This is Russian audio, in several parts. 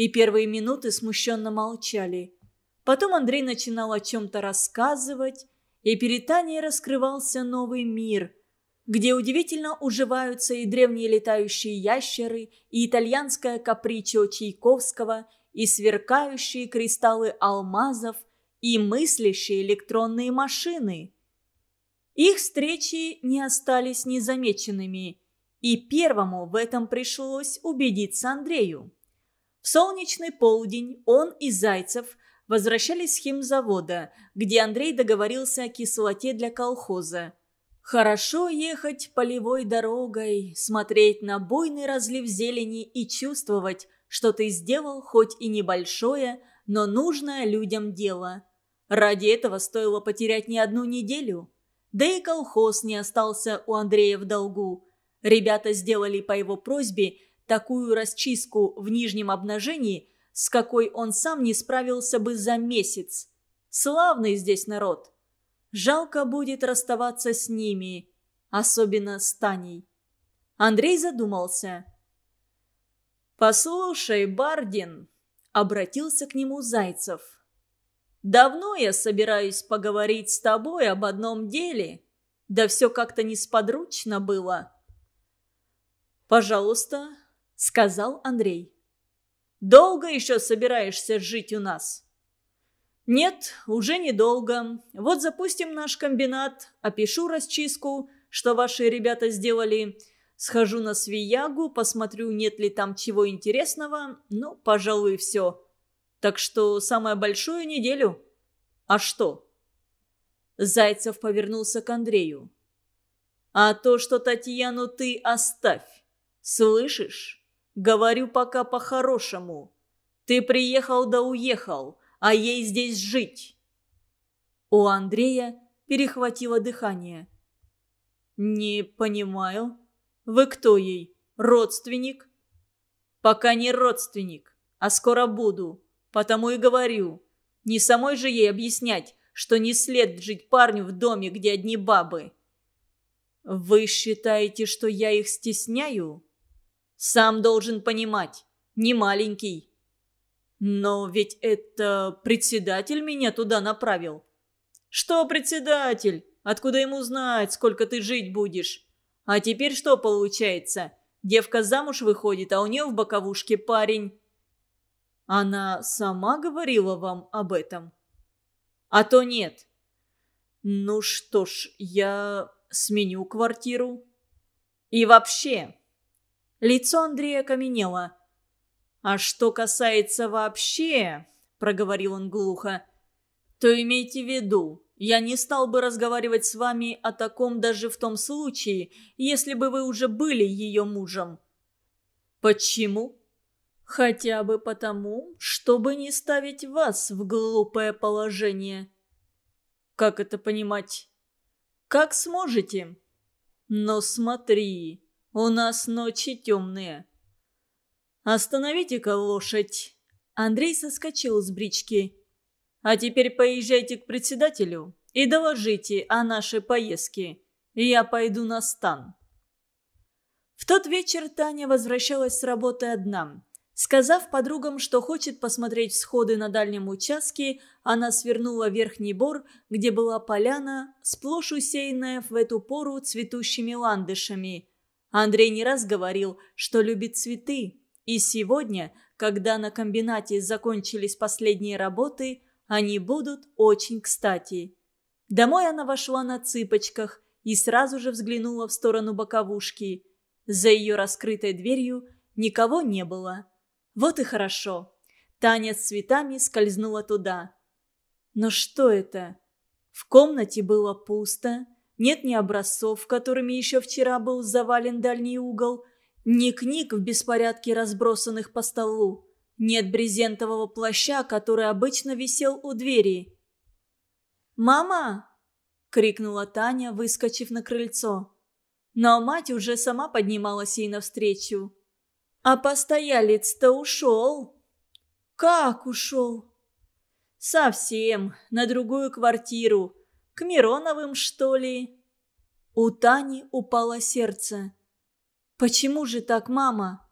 и первые минуты смущенно молчали. Потом Андрей начинал о чем-то рассказывать, и перед Таней раскрывался новый мир, где удивительно уживаются и древние летающие ящеры, и итальянское капричо Чайковского, и сверкающие кристаллы алмазов, и мыслящие электронные машины. Их встречи не остались незамеченными, и первому в этом пришлось убедиться Андрею. В солнечный полдень он и Зайцев возвращались с химзавода, где Андрей договорился о кислоте для колхоза. Хорошо ехать полевой дорогой, смотреть на буйный разлив зелени и чувствовать, что ты сделал хоть и небольшое, но нужное людям дело. Ради этого стоило потерять не одну неделю. Да и колхоз не остался у Андрея в долгу. Ребята сделали по его просьбе такую расчистку в нижнем обнажении, с какой он сам не справился бы за месяц. Славный здесь народ. Жалко будет расставаться с ними, особенно с Таней. Андрей задумался. «Послушай, Бардин», — обратился к нему Зайцев. «Давно я собираюсь поговорить с тобой об одном деле, да все как-то несподручно было». «Пожалуйста, — сказал Андрей. «Долго еще собираешься жить у нас?» «Нет, уже недолго. Вот запустим наш комбинат, опишу расчистку, что ваши ребята сделали. Схожу на Свиягу, посмотрю, нет ли там чего интересного. Ну, пожалуй, все. Так что самое большое неделю. А что?» Зайцев повернулся к Андрею. «А то, что Татьяну ты оставь. Слышишь?» Говорю пока по-хорошему. Ты приехал да уехал, а ей здесь жить». У Андрея перехватило дыхание. «Не понимаю. Вы кто ей? Родственник?» «Пока не родственник, а скоро буду. Потому и говорю. Не самой же ей объяснять, что не след жить парню в доме, где одни бабы». «Вы считаете, что я их стесняю?» Сам должен понимать, не маленький. Но ведь это председатель меня туда направил. Что председатель? Откуда ему знать, сколько ты жить будешь? А теперь что получается? Девка замуж выходит, а у нее в боковушке парень. Она сама говорила вам об этом? А то нет. Ну что ж, я сменю квартиру. И вообще, Лицо Андрея каменело. «А что касается вообще...» – проговорил он глухо. «То имейте в виду, я не стал бы разговаривать с вами о таком даже в том случае, если бы вы уже были ее мужем». «Почему?» «Хотя бы потому, чтобы не ставить вас в глупое положение». «Как это понимать?» «Как сможете?» «Но смотри, у нас ночи темные». «Остановите-ка лошадь!» Андрей соскочил с брички. «А теперь поезжайте к председателю и доложите о нашей поездке. Я пойду на стан». В тот вечер Таня возвращалась с работы одна. Сказав подругам, что хочет посмотреть всходы на дальнем участке, она свернула верхний бор, где была поляна, сплошь усеянная в эту пору цветущими ландышами. Андрей не раз говорил, что любит цветы, и сегодня, когда на комбинате закончились последние работы, они будут очень кстати. Домой она вошла на цыпочках и сразу же взглянула в сторону боковушки. За ее раскрытой дверью никого не было. Вот и хорошо. Таня с цветами скользнула туда. Но что это? В комнате было пусто. Нет ни образцов, которыми еще вчера был завален дальний угол, ни книг в беспорядке, разбросанных по столу. Нет брезентового плаща, который обычно висел у двери. «Мама!» — крикнула Таня, выскочив на крыльцо. Но мать уже сама поднималась ей навстречу. «А постоялец-то ушел!» «Как ушел?» «Совсем, на другую квартиру. К Мироновым, что ли?» У Тани упало сердце. «Почему же так, мама?»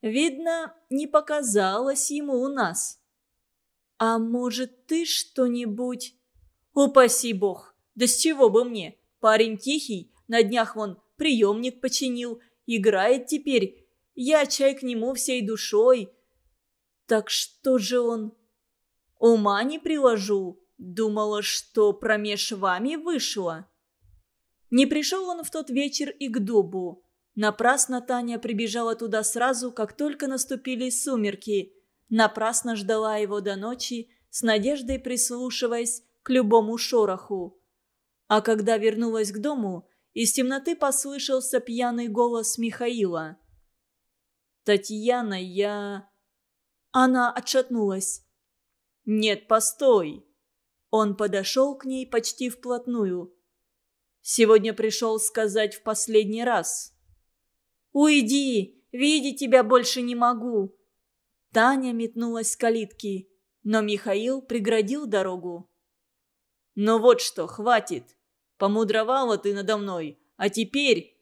Видно, не показалось ему у нас. «А может, ты что-нибудь...» «Упаси бог! Да с чего бы мне? Парень тихий, на днях вон приемник починил, играет теперь. Я чай к нему всей душой. Так что же он? Ума не приложу. Думала, что промеж вами вышло. Не пришел он в тот вечер и к дубу. Напрасно Таня прибежала туда сразу, как только наступили сумерки. Напрасно ждала его до ночи, с надеждой прислушиваясь к любому шороху. А когда вернулась к дому, из темноты послышался пьяный голос Михаила. «Татьяна, я...» Она отшатнулась. «Нет, постой!» Он подошел к ней почти вплотную. «Сегодня пришел сказать в последний раз». «Уйди! Видеть тебя больше не могу!» Таня метнулась с калитки, но Михаил преградил дорогу. «Ну вот что, хватит! Помудровала ты надо мной, а теперь...»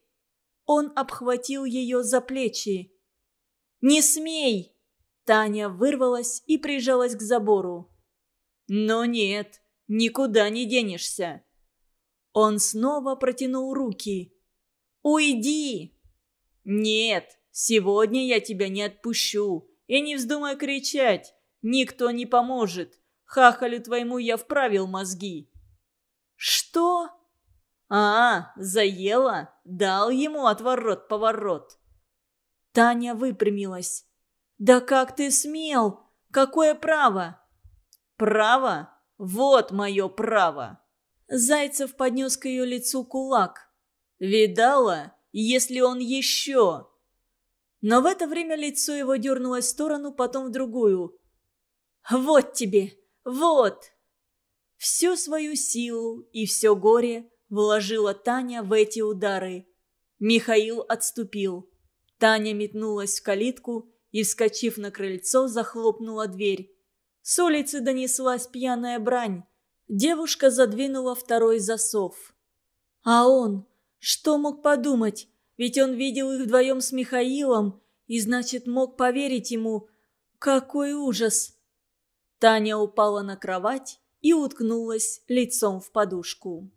Он обхватил ее за плечи. «Не смей!» Таня вырвалась и прижалась к забору. «Но нет, никуда не денешься». Он снова протянул руки. «Уйди!» «Нет, сегодня я тебя не отпущу. И не вздумай кричать. Никто не поможет. Хахалю твоему я вправил мозги». «Что?» «А, заела? Дал ему отворот-поворот». Таня выпрямилась. «Да как ты смел? Какое право?» «Право? Вот мое право!» Зайцев поднес к ее лицу кулак. «Видала, если он еще...» Но в это время лицо его дернулось в сторону, потом в другую. «Вот тебе! Вот!» Всю свою силу и все горе вложила Таня в эти удары. Михаил отступил. Таня метнулась в калитку и, вскочив на крыльцо, захлопнула дверь. С улицы донеслась пьяная брань. Девушка задвинула второй засов. А он? Что мог подумать? Ведь он видел их вдвоем с Михаилом и, значит, мог поверить ему. Какой ужас! Таня упала на кровать и уткнулась лицом в подушку.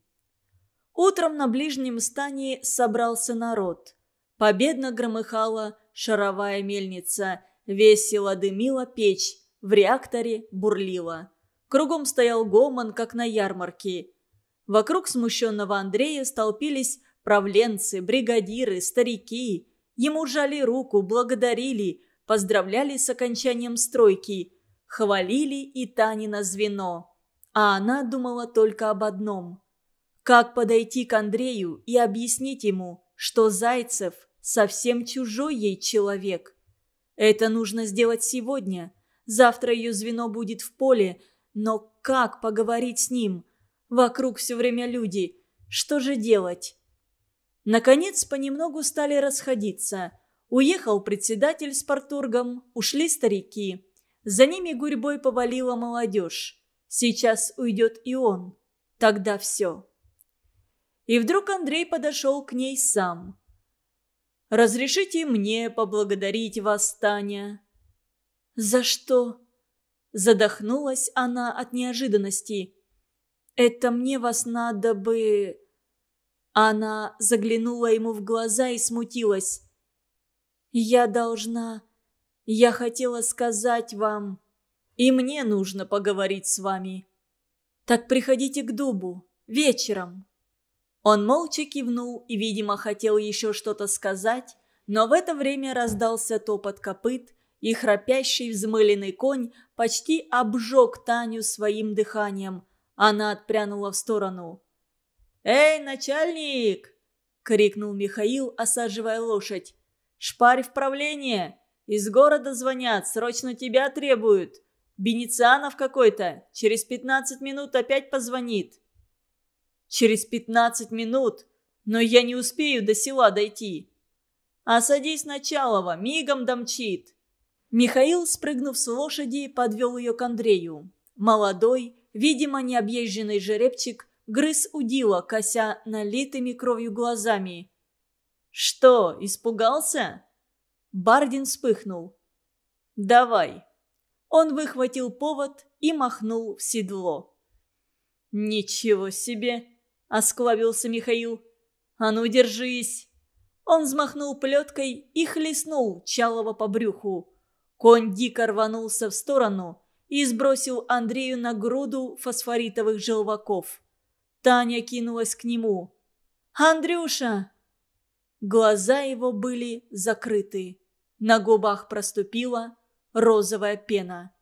Утром на ближнем стане собрался народ. Победно громыхала шаровая мельница, весело дымила печь, в реакторе бурлила. Кругом стоял гомон, как на ярмарке. Вокруг смущенного Андрея столпились правленцы, бригадиры, старики. Ему жали руку, благодарили, поздравляли с окончанием стройки, хвалили и Танина звено. А она думала только об одном. Как подойти к Андрею и объяснить ему, что Зайцев совсем чужой ей человек. Это нужно сделать сегодня. Завтра ее звено будет в поле, но как поговорить с ним? Вокруг все время люди. Что же делать? Наконец, понемногу стали расходиться. Уехал председатель с порторгом, ушли старики. За ними гурьбой повалила молодежь. Сейчас уйдет и он. Тогда все. И вдруг Андрей подошел к ней сам. Разрешите мне поблагодарить вас, Таня». «За что?» Задохнулась она от неожиданности. «Это мне вас надо бы...» Она заглянула ему в глаза и смутилась. «Я должна... Я хотела сказать вам... И мне нужно поговорить с вами. Так приходите к дубу. Вечером». Он молча кивнул и, видимо, хотел еще что-то сказать, но в это время раздался топот копыт, и храпящий взмыленный конь почти обжег Таню своим дыханием. Она отпрянула в сторону. «Эй, начальник!» — крикнул Михаил, осаживая лошадь. «Шпарь в правление! Из города звонят, срочно тебя требуют! Бенецианов какой-то, через пятнадцать минут опять позвонит!» через пятнадцать минут, но я не успею до села дойти. А садись Началова, мигом домчит». Михаил, спрыгнув с лошади, подвел ее к Андрею. Молодой, видимо, необъезженный жеребчик грыз удила, кося налитыми кровью глазами. «Что, испугался?» Бардин вспыхнул. «Давай». Он выхватил повод и махнул в седло. «Ничего себе!» – осклабился Михаил. «А ну, держись!» Он взмахнул плеткой и хлестнул Чалова по брюху. Конь дико рванулся в сторону и сбросил Андрею на груду фосфоритовых желваков. Таня кинулась к нему. «Андрюша!» Глаза его были закрыты. На губах проступила розовая пена.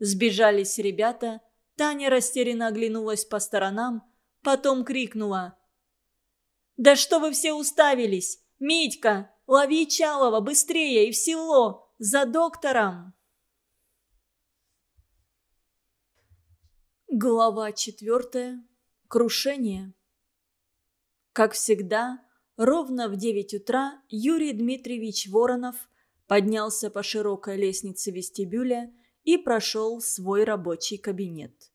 Сбежались ребята. Таня растерянно оглянулась по сторонам, потом крикнула. «Да что вы все уставились? Митька, лови Чалова, быстрее и в село! За доктором!» Глава четвертая. Крушение. Как всегда, ровно в девять утра Юрий Дмитриевич Воронов поднялся по широкой лестнице вестибюля и прошел свой рабочий кабинет.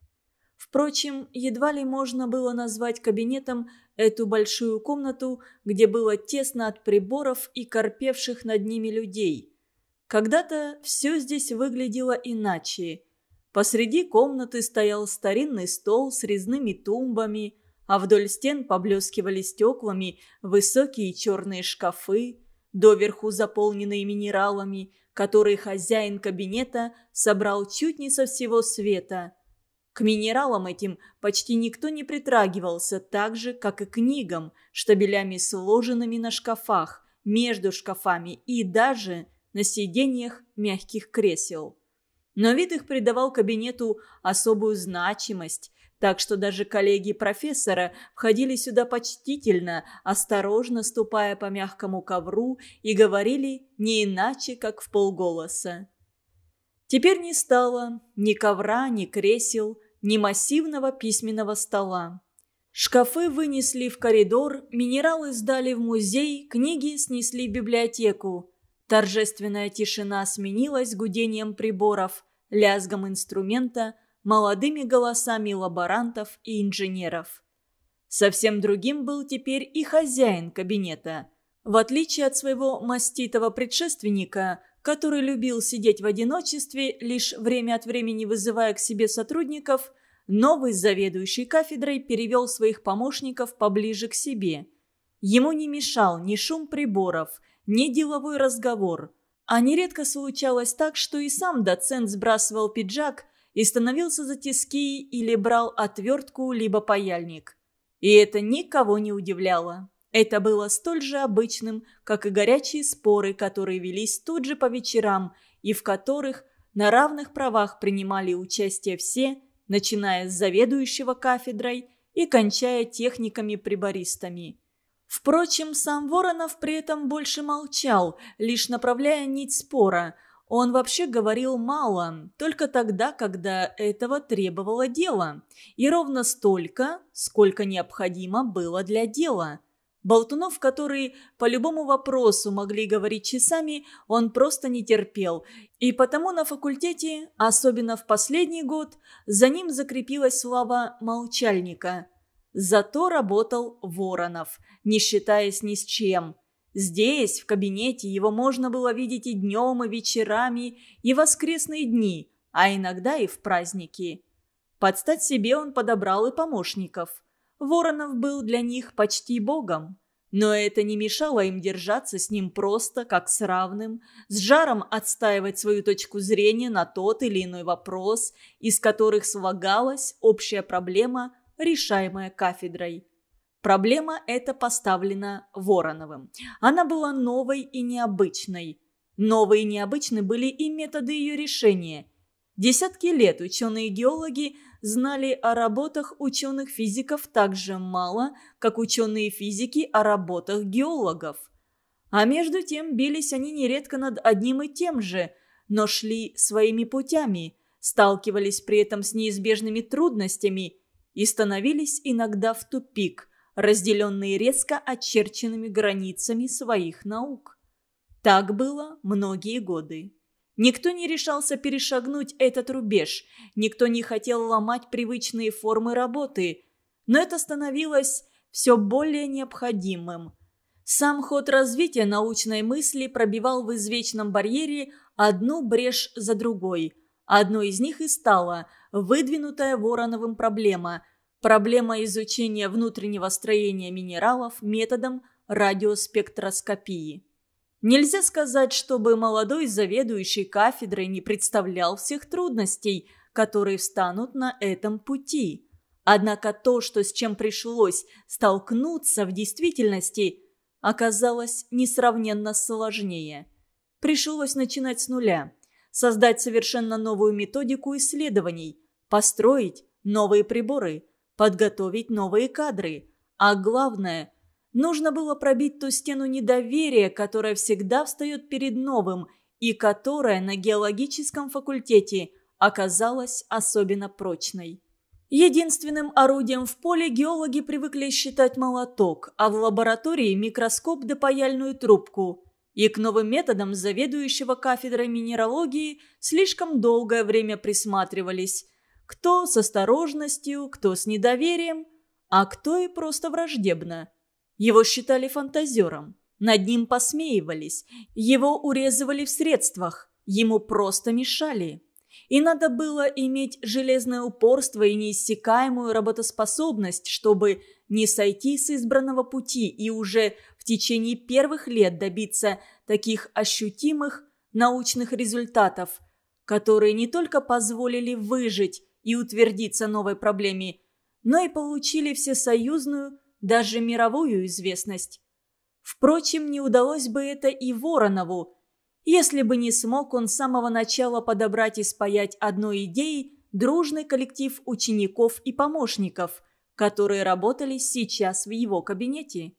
Впрочем, едва ли можно было назвать кабинетом эту большую комнату, где было тесно от приборов и корпевших над ними людей. Когда-то все здесь выглядело иначе. Посреди комнаты стоял старинный стол с резными тумбами, а вдоль стен поблескивали стеклами высокие черные шкафы, доверху заполненные минералами, которые хозяин кабинета собрал чуть не со всего света. К минералам этим почти никто не притрагивался, так же, как и книгам, штабелями сложенными на шкафах, между шкафами и даже на сиденьях мягких кресел. Но вид их придавал кабинету особую значимость, так что даже коллеги профессора входили сюда почтительно, осторожно ступая по мягкому ковру и говорили не иначе, как в полголоса. Теперь не стало ни ковра, ни кресел, ни массивного письменного стола. Шкафы вынесли в коридор, минералы сдали в музей, книги снесли в библиотеку. Торжественная тишина сменилась гудением приборов, лязгом инструмента – молодыми голосами лаборантов и инженеров. Совсем другим был теперь и хозяин кабинета. В отличие от своего маститого предшественника, который любил сидеть в одиночестве, лишь время от времени вызывая к себе сотрудников, новый заведующий кафедрой перевел своих помощников поближе к себе. Ему не мешал ни шум приборов, ни деловой разговор. А нередко случалось так, что и сам доцент сбрасывал пиджак и становился за тиски или брал отвертку либо паяльник. И это никого не удивляло. Это было столь же обычным, как и горячие споры, которые велись тут же по вечерам и в которых на равных правах принимали участие все, начиная с заведующего кафедрой и кончая техниками-прибористами. Впрочем, сам Воронов при этом больше молчал, лишь направляя нить спора – он вообще говорил мало, только тогда, когда этого требовало дело. И ровно столько, сколько необходимо было для дела. Болтунов, которые по любому вопросу могли говорить часами, он просто не терпел. И потому на факультете, особенно в последний год, за ним закрепилась слава молчальника. Зато работал Воронов, не считаясь ни с чем – Здесь, в кабинете, его можно было видеть и днем, и вечерами, и воскресные дни, а иногда и в праздники. Под стать себе он подобрал и помощников. Воронов был для них почти богом. Но это не мешало им держаться с ним просто, как с равным, с жаром отстаивать свою точку зрения на тот или иной вопрос, из которых слагалась общая проблема, решаемая кафедрой. Проблема эта поставлена Вороновым. Она была новой и необычной. Новые и необычны были и методы ее решения. Десятки лет ученые-геологи знали о работах ученых-физиков так же мало, как ученые физики о работах геологов. А между тем бились они нередко над одним и тем же, но шли своими путями, сталкивались при этом с неизбежными трудностями и становились иногда в тупик – разделенные резко очерченными границами своих наук. Так было многие годы. Никто не решался перешагнуть этот рубеж, никто не хотел ломать привычные формы работы, но это становилось все более необходимым. Сам ход развития научной мысли пробивал в извечном барьере одну брешь за другой. Одной из них и стала выдвинутая Вороновым проблема – проблема изучения внутреннего строения минералов методом радиоспектроскопии. Нельзя сказать, чтобы молодой заведующий кафедрой не представлял всех трудностей, которые встанут на этом пути. Однако то, что с чем пришлось столкнуться в действительности – оказалось несравненно сложнее. Пришлось начинать с нуля, создать совершенно новую методику исследований, построить новые приборы, подготовить новые кадры. А главное, нужно было пробить ту стену недоверия, которая всегда встает перед новым и которая на геологическом факультете оказалась особенно прочной. Единственным орудием в поле геологи привыкли считать молоток, а в лаборатории микроскоп да паяльную трубку. И к новым методам заведующего кафедрой минералогии слишком долгое время присматривались. Кто с осторожностью, кто с недоверием, а кто и просто враждебно. Его считали фантазером, над ним посмеивались, его урезывали в средствах, ему просто мешали. И надо было иметь железное упорство и неиссякаемую работоспособность, чтобы не сойти с избранного пути и уже в течение первых лет добиться таких ощутимых научных результатов, которые не только позволили выжить и утвердиться новой проблеме, но и получили всесоюзную, даже мировую известность. Впрочем, не удалось бы это и Воронову, если бы не смог он с самого начала подобрать и спаять одной идеей дружный коллектив учеников и помощников, которые работали сейчас в его кабинете.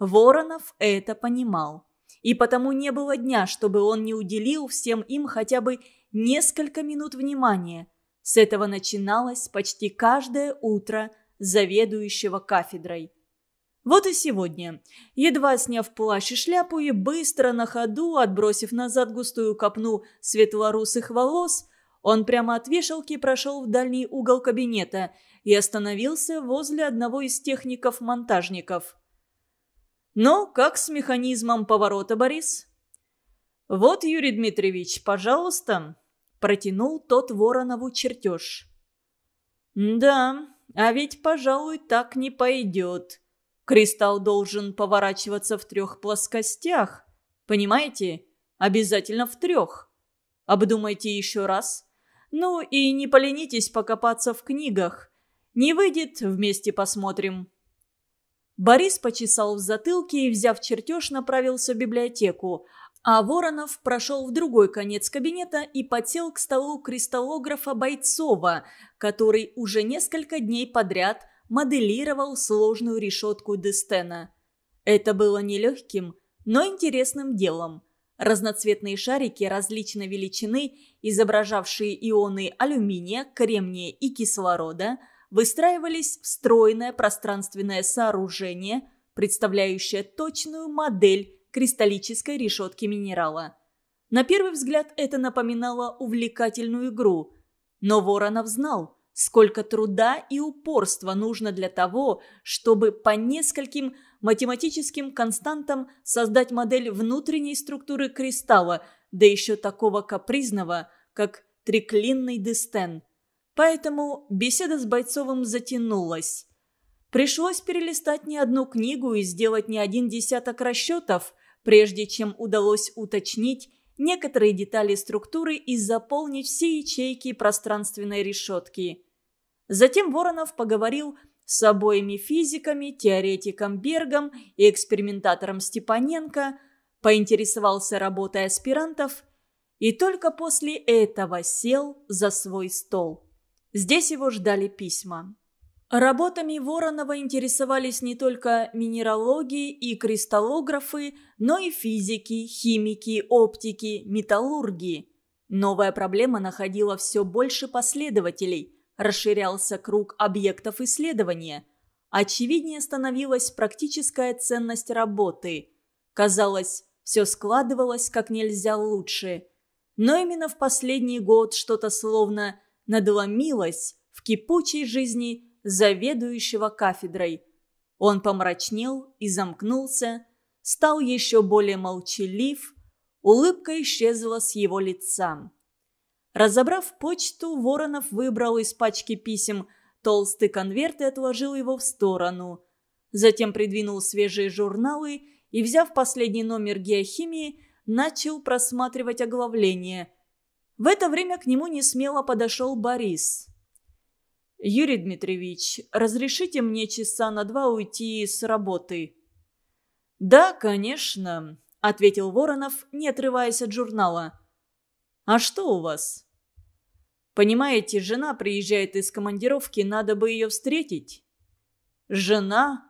Воронов это понимал. И потому не было дня, чтобы он не уделил всем им хотя бы несколько минут внимания. С этого начиналось почти каждое утро заведующего кафедрой. Вот и сегодня. Едва сняв плащ и шляпу и быстро на ходу, отбросив назад густую копну светлорусых волос, он прямо от вешалки прошел в дальний угол кабинета и остановился возле одного из техников-монтажников. «Ну, как с механизмом поворота, Борис?» «Вот, Юрий Дмитриевич, пожалуйста», – протянул тот Воронову чертеж. «Да, а ведь, пожалуй, так не пойдет», Кристалл должен поворачиваться в трех плоскостях. Понимаете? Обязательно в трех. Обдумайте еще раз. Ну и не поленитесь покопаться в книгах. Не выйдет, вместе посмотрим. Борис почесал в затылке и, взяв чертеж, направился в библиотеку, а Воронов прошел в другой конец кабинета и подсел к столу кристаллографа Бойцова, который уже несколько дней подряд моделировал сложную решетку Дестена. Это было нелегким, но интересным делом. Разноцветные шарики различной величины, изображавшие ионы алюминия, кремния и кислорода, выстраивались в стройное пространственное сооружение, представляющее точную модель кристаллической решетки минерала. На первый взгляд это напоминало увлекательную игру, но Воронов знал – Сколько труда и упорства нужно для того, чтобы по нескольким математическим константам создать модель внутренней структуры кристалла, да еще такого капризного, как триклинный дистен. Поэтому беседа с Бойцовым затянулась. Пришлось перелистать не одну книгу и сделать не один десяток расчетов, прежде чем удалось уточнить, некоторые детали структуры и заполнить все ячейки пространственной решетки. Затем Воронов поговорил с обоими физиками, теоретиком Бергом и экспериментатором Степаненко, поинтересовался работой аспирантов и только после этого сел за свой стол. Здесь его ждали письма. Работами Воронова интересовались не только минералогии и кристаллографы, но и физики, химики, оптики, металлурги. Новая проблема находила все больше последователей, расширялся круг объектов исследования. Очевиднее становилась практическая ценность работы. Казалось, все складывалось как нельзя лучше. Но именно в последний год что-то словно надломилось в кипучей жизни заведующего кафедрой. Он помрачнел и замкнулся, стал еще более молчалив, улыбка исчезла с его лица. Разобрав почту, Воронов выбрал из пачки писем толстый конверт и отложил его в сторону. Затем придвинул свежие журналы и, взяв последний номер геохимии, начал просматривать оглавление. В это время к нему несмело подошел Борис. «Юрий Дмитриевич, разрешите мне часа на два уйти с работы?» «Да, конечно», — ответил Воронов, не отрываясь от журнала. «А что у вас?» «Понимаете, жена приезжает из командировки, надо бы ее встретить». «Жена?»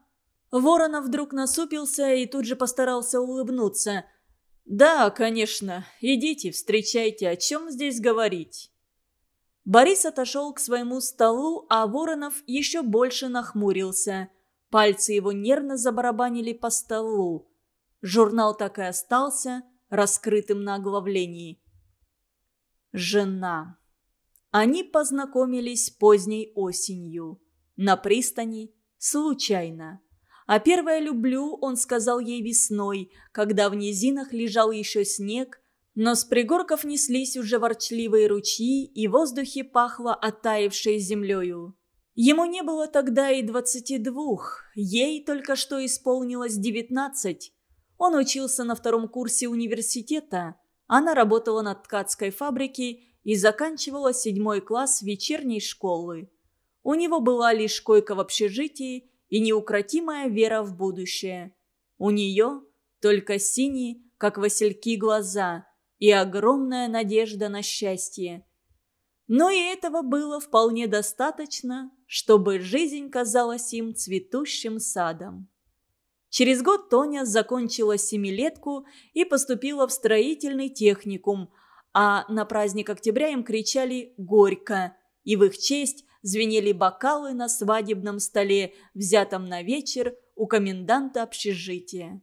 Воронов вдруг насупился и тут же постарался улыбнуться. «Да, конечно. Идите, встречайте. О чем здесь говорить?» Борис отошел к своему столу, а Воронов еще больше нахмурился. Пальцы его нервно забарабанили по столу. Журнал так и остался раскрытым на оглавлении. Жена. Они познакомились поздней осенью. На пристани. Случайно. А первое «люблю» он сказал ей весной, когда в низинах лежал еще снег, но с пригорков неслись уже ворчливые ручьи, и в воздухе пахло оттаившей землею. Ему не было тогда и двадцати двух, ей только что исполнилось девятнадцать. Он учился на втором курсе университета, она работала на ткацкой фабрике и заканчивала седьмой класс вечерней школы. У него была лишь койка в общежитии и неукротимая вера в будущее. У нее только синие, как васильки, глаза и огромная надежда на счастье. Но и этого было вполне достаточно, чтобы жизнь казалась им цветущим садом. Через год Тоня закончила семилетку и поступила в строительный техникум, а на праздник октября им кричали «Горько!» и в их честь звенели бокалы на свадебном столе, взятом на вечер у коменданта общежития.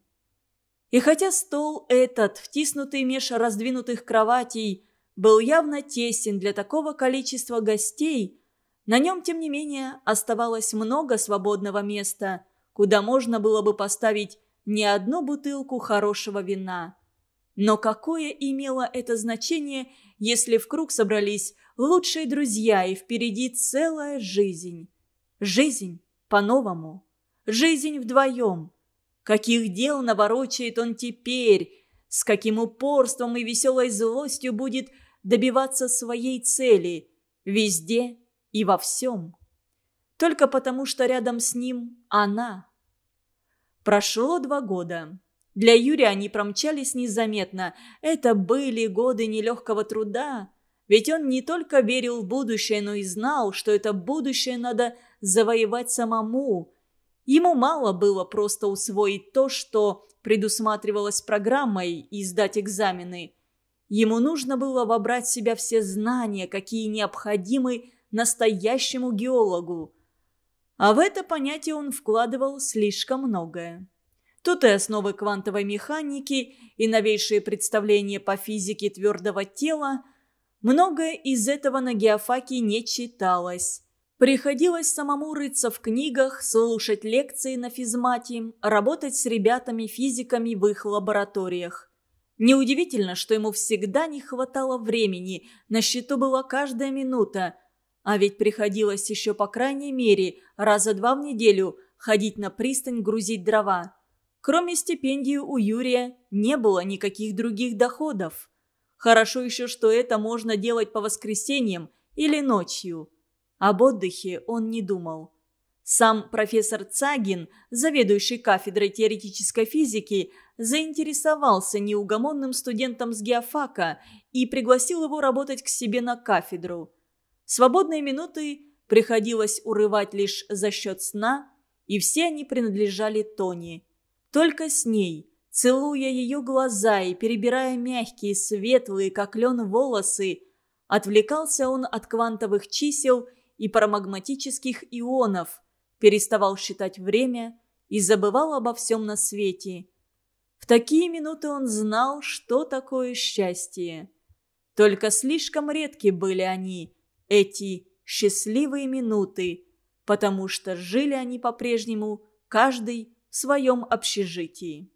И хотя стол этот, втиснутый меж раздвинутых кроватей, был явно тесен для такого количества гостей, на нем, тем не менее, оставалось много свободного места, куда можно было бы поставить не одну бутылку хорошего вина. Но какое имело это значение, если в круг собрались лучшие друзья и впереди целая жизнь? Жизнь по-новому. Жизнь вдвоем. Каких дел наворочает он теперь? С каким упорством и веселой злостью будет добиваться своей цели? Везде и во всем. Только потому, что рядом с ним она. Прошло два года. Для Юрия они промчались незаметно. Это были годы нелегкого труда. Ведь он не только верил в будущее, но и знал, что это будущее надо завоевать самому. Ему мало было просто усвоить то, что предусматривалось программой, и сдать экзамены. Ему нужно было вобрать в себя все знания, какие необходимы настоящему геологу. А в это понятие он вкладывал слишком многое. Тут и основы квантовой механики, и новейшие представления по физике твердого тела. Многое из этого на геофаке не читалось. Приходилось самому рыться в книгах, слушать лекции на физмате, работать с ребятами-физиками в их лабораториях. Неудивительно, что ему всегда не хватало времени, на счету была каждая минута. А ведь приходилось еще по крайней мере раза два в неделю ходить на пристань грузить дрова. Кроме стипендии у Юрия не было никаких других доходов. Хорошо еще, что это можно делать по воскресеньям или ночью. Об отдыхе он не думал. Сам профессор Цагин, заведующий кафедрой теоретической физики, заинтересовался неугомонным студентом с геофака и пригласил его работать к себе на кафедру. Свободные минуты приходилось урывать лишь за счет сна, и все они принадлежали Тони. Только с ней, целуя ее глаза и перебирая мягкие, светлые, как лен, волосы, отвлекался он от квантовых чисел и парамагматических ионов, переставал считать время и забывал обо всем на свете. В такие минуты он знал, что такое счастье. Только слишком редки были они, эти счастливые минуты, потому что жили они по-прежнему каждый в своем общежитии.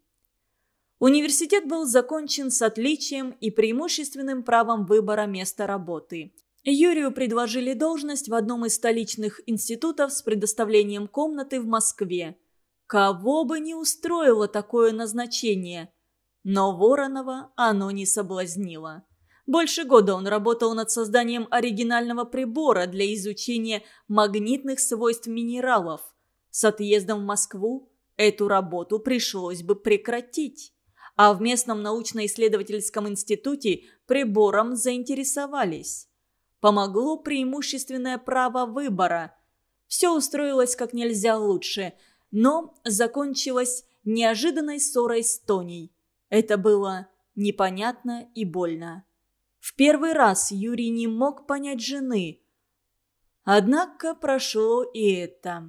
Университет был закончен с отличием и преимущественным правом выбора места работы. Юрию предложили должность в одном из столичных институтов с предоставлением комнаты в Москве. Кого бы не устроило такое назначение. Но Воронова оно не соблазнило. Больше года он работал над созданием оригинального прибора для изучения магнитных свойств минералов. С отъездом в Москву эту работу пришлось бы прекратить. А в местном научно-исследовательском институте прибором заинтересовались. Помогло преимущественное право выбора. Все устроилось как нельзя лучше, но закончилось неожиданной ссорой с Тоней. Это было непонятно и больно. В первый раз Юрий не мог понять жены. Однако прошло и это.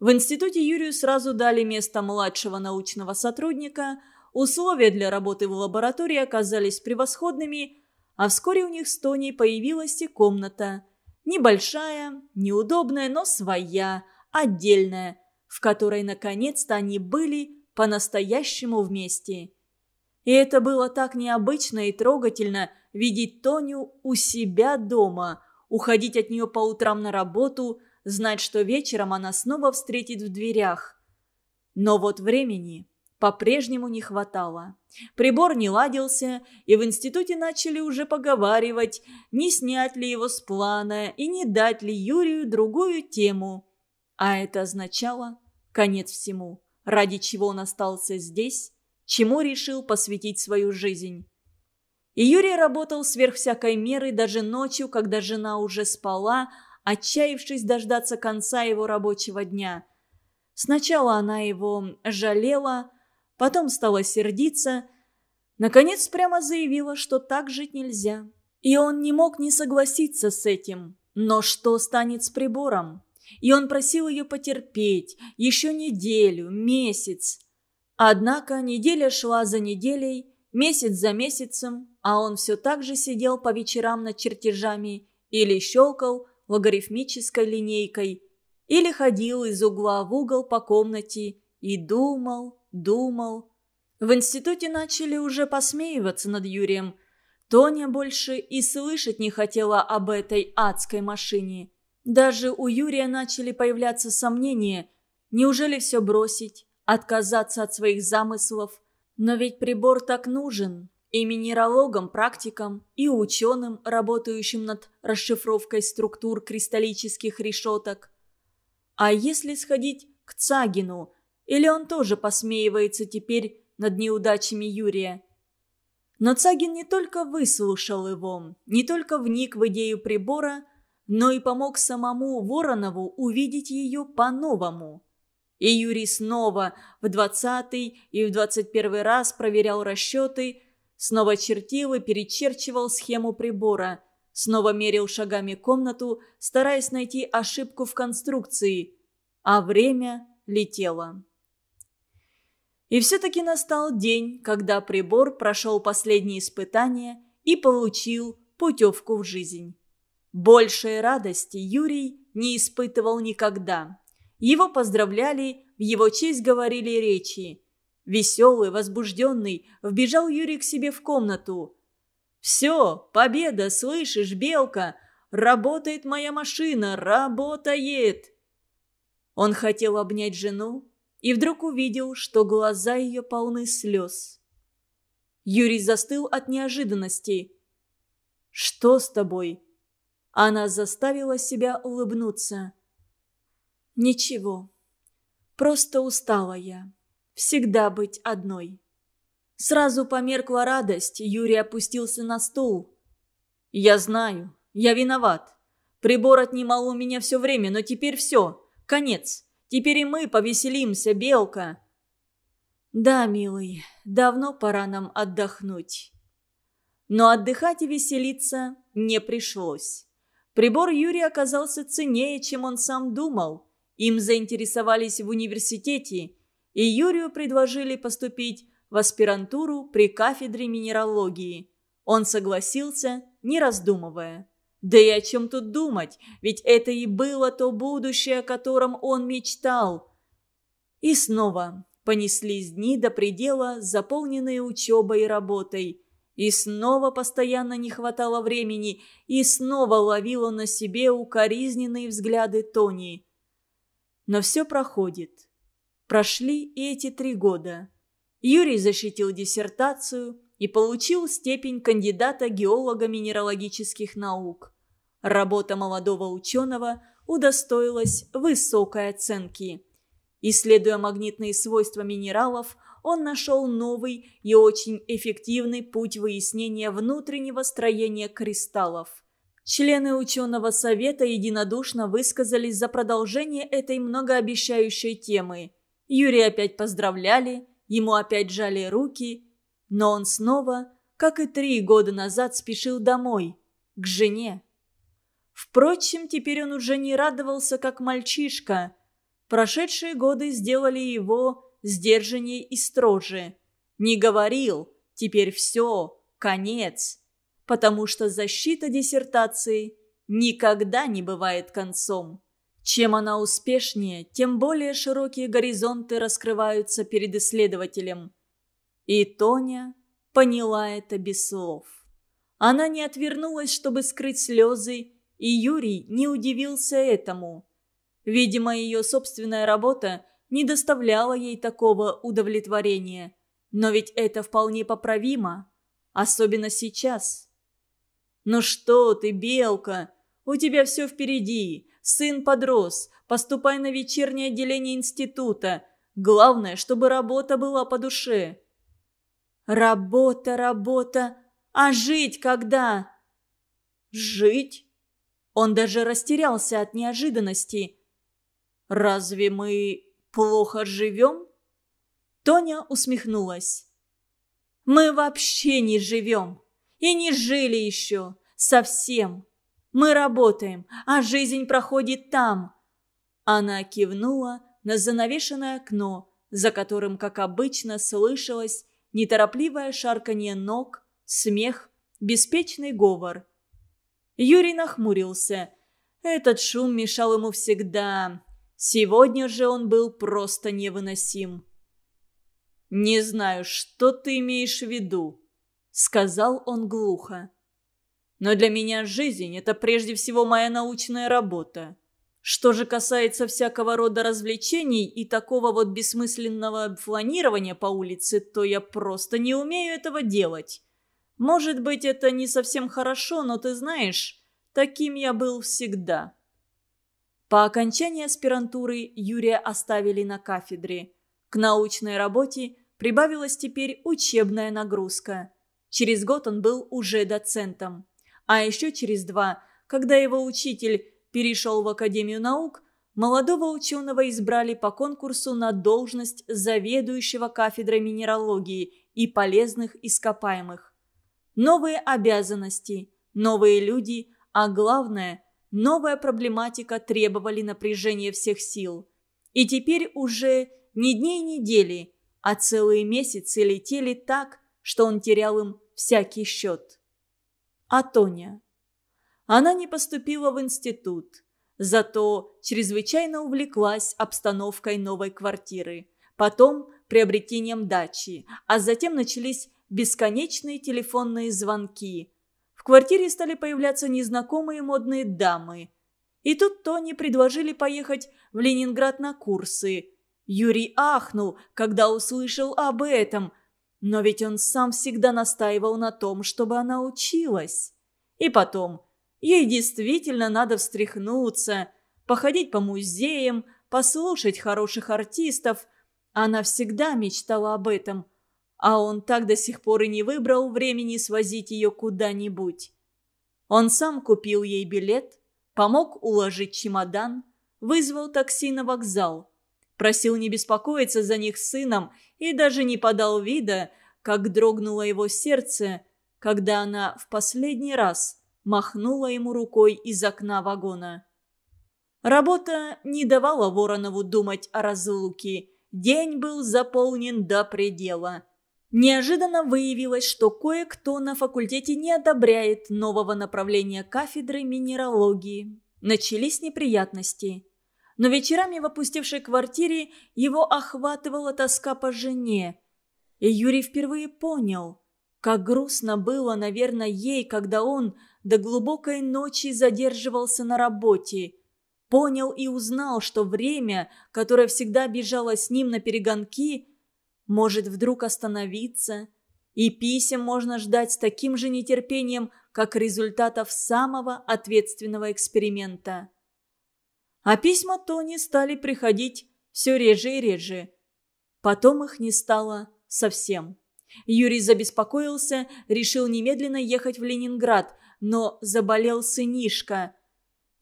В институте Юрию сразу дали место младшего научного сотрудника, условия для работы в лаборатории оказались превосходными, а вскоре у них с Тоней появилась и комната. Небольшая, неудобная, но своя, отдельная, в которой наконец-то они были по-настоящему вместе. И это было так необычно и трогательно видеть Тоню у себя дома, уходить от нее по утрам на работу, знать, что вечером она снова встретит в дверях. Но вот времени по-прежнему не хватало. Прибор не ладился, и в институте начали уже поговаривать, не снять ли его с плана и не дать ли Юрию другую тему. А это означало конец всему, ради чего он остался здесь чему решил посвятить свою жизнь. И Юрий работал сверх всякой меры даже ночью, когда жена уже спала, отчаявшись дождаться конца его рабочего дня. Сначала она его жалела, потом стала сердиться, наконец прямо заявила, что так жить нельзя. И он не мог не согласиться с этим. Но что станет с прибором? И он просил ее потерпеть еще неделю, месяц. Однако неделя шла за неделей, месяц за месяцем, а он все так же сидел по вечерам над чертежами или щелкал логарифмической линейкой, или ходил из угла в угол по комнате и думал, думал. В институте начали уже посмеиваться над Юрием. Тоня больше и слышать не хотела об этой адской машине. Даже у Юрия начали появляться сомнения. Неужели все бросить? отказаться от своих замыслов. Но ведь прибор так нужен и минералогам, практикам, и ученым, работающим над расшифровкой структур кристаллических решеток. А если сходить к Цагину, или он тоже посмеивается теперь над неудачами Юрия? Но Цагин не только выслушал его, не только вник в идею прибора, но и помог самому Воронову увидеть ее по-новому. И Юрий снова в двадцатый и в двадцать первый раз проверял расчеты, снова чертил и перечерчивал схему прибора, снова мерил шагами комнату, стараясь найти ошибку в конструкции, а время летело. И все-таки настал день, когда прибор прошел последние испытания и получил путевку в жизнь. Большей радости Юрий не испытывал никогда. Его поздравляли, в его честь говорили речи. Веселый, возбужденный, вбежал Юрий к себе в комнату. «Все, победа, слышишь, Белка? Работает моя машина, работает!» Он хотел обнять жену и вдруг увидел, что глаза ее полны слез. Юрий застыл от неожиданности. «Что с тобой?» Она заставила себя улыбнуться. Ничего. Просто устала я. Всегда быть одной. Сразу померкла радость, Юрий опустился на стул. «Я знаю, я виноват. Прибор отнимал у меня все время, но теперь все. Конец. Теперь и мы повеселимся, Белка». «Да, милый, давно пора нам отдохнуть». Но отдыхать и веселиться не пришлось. Прибор Юрия оказался ценнее, чем он сам думал. Им заинтересовались в университете, и Юрию предложили поступить в аспирантуру при кафедре минералогии. Он согласился, не раздумывая. Да и о чем тут думать, ведь это и было то будущее, о котором он мечтал. И снова понеслись дни до предела, заполненные учебой и работой. И снова постоянно не хватало времени, и снова ловила на себе укоризненные взгляды Тони. Но все проходит. Прошли и эти три года. Юрий защитил диссертацию и получил степень кандидата геолога минералогических наук. Работа молодого ученого удостоилась высокой оценки. Исследуя магнитные свойства минералов, он нашел новый и очень эффективный путь выяснения внутреннего строения кристаллов. Члены ученого совета единодушно высказались за продолжение этой многообещающей темы. Юрия опять поздравляли, ему опять жали руки, но он снова, как и три года назад, спешил домой, к жене. Впрочем, теперь он уже не радовался, как мальчишка. Прошедшие годы сделали его сдержаннее и строже. Не говорил «теперь все, конец», потому что защита диссертации никогда не бывает концом. Чем она успешнее, тем более широкие горизонты раскрываются перед исследователем. И Тоня поняла это без слов. Она не отвернулась, чтобы скрыть слезы, и Юрий не удивился этому. Видимо, ее собственная работа не доставляла ей такого удовлетворения. Но ведь это вполне поправимо, особенно сейчас. «Ну что ты, Белка, у тебя все впереди. Сын подрос, поступай на вечернее отделение института. Главное, чтобы работа была по душе». «Работа, работа, а жить когда?» «Жить?» Он даже растерялся от неожиданности. «Разве мы плохо живем?» Тоня усмехнулась. «Мы вообще не живем. И не жили еще. Совсем. Мы работаем, а жизнь проходит там». Она кивнула на занавешенное окно, за которым, как обычно, слышалось неторопливое шарканье ног, смех, беспечный говор. Юрий нахмурился. Этот шум мешал ему всегда, Сегодня же он был просто невыносим. «Не знаю, что ты имеешь в виду», — сказал он глухо. «Но для меня жизнь — это прежде всего моя научная работа. Что же касается всякого рода развлечений и такого вот бессмысленного фланирования по улице, то я просто не умею этого делать. Может быть, это не совсем хорошо, но ты знаешь, таким я был всегда». По окончании аспирантуры Юрия оставили на кафедре. К научной работе прибавилась теперь учебная нагрузка. Через год он был уже доцентом. А еще через два, когда его учитель перешел в Академию наук, молодого ученого избрали по конкурсу на должность заведующего кафедрой минералогии и полезных ископаемых. Новые обязанности, новые люди, а главное новая проблематика требовали напряжения всех сил. И теперь уже не дни и недели, а целые месяцы летели так, что он терял им всякий счет. А Тоня? Она не поступила в институт, зато чрезвычайно увлеклась обстановкой новой квартиры, потом приобретением дачи, а затем начались бесконечные телефонные звонки – в квартире стали появляться незнакомые модные дамы. И тут Тони предложили поехать в Ленинград на курсы. Юрий ахнул, когда услышал об этом. Но ведь он сам всегда настаивал на том, чтобы она училась. И потом, ей действительно надо встряхнуться, походить по музеям, послушать хороших артистов. Она всегда мечтала об этом – а он так до сих пор и не выбрал времени свозить ее куда-нибудь. Он сам купил ей билет, помог уложить чемодан, вызвал такси на вокзал, просил не беспокоиться за них с сыном и даже не подал вида, как дрогнуло его сердце, когда она в последний раз махнула ему рукой из окна вагона. Работа не давала Воронову думать о разлуке. День был заполнен до предела. Неожиданно выявилось, что кое-кто на факультете не одобряет нового направления кафедры минералогии. Начались неприятности. Но вечерами в опустевшей квартире его охватывала тоска по жене. И Юрий впервые понял, как грустно было, наверное, ей, когда он до глубокой ночи задерживался на работе. Понял и узнал, что время, которое всегда бежало с ним на перегонки, может вдруг остановиться, и писем можно ждать с таким же нетерпением, как результатов самого ответственного эксперимента. А письма Тони стали приходить все реже и реже. Потом их не стало совсем. Юрий забеспокоился, решил немедленно ехать в Ленинград, но заболел сынишка.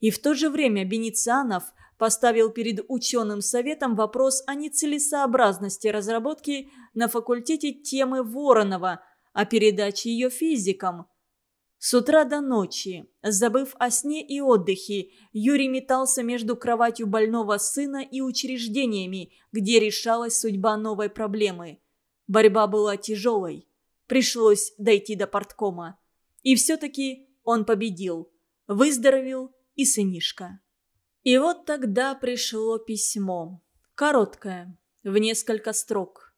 И в то же время Беницанов поставил перед ученым советом вопрос о нецелесообразности разработки на факультете темы Воронова о передаче ее физикам. С утра до ночи, забыв о сне и отдыхе, Юрий метался между кроватью больного сына и учреждениями, где решалась судьба новой проблемы. Борьба была тяжелой. Пришлось дойти до порткома. И все-таки он победил. Выздоровел и сынишка. И вот тогда пришло письмо. Короткое, в несколько строк.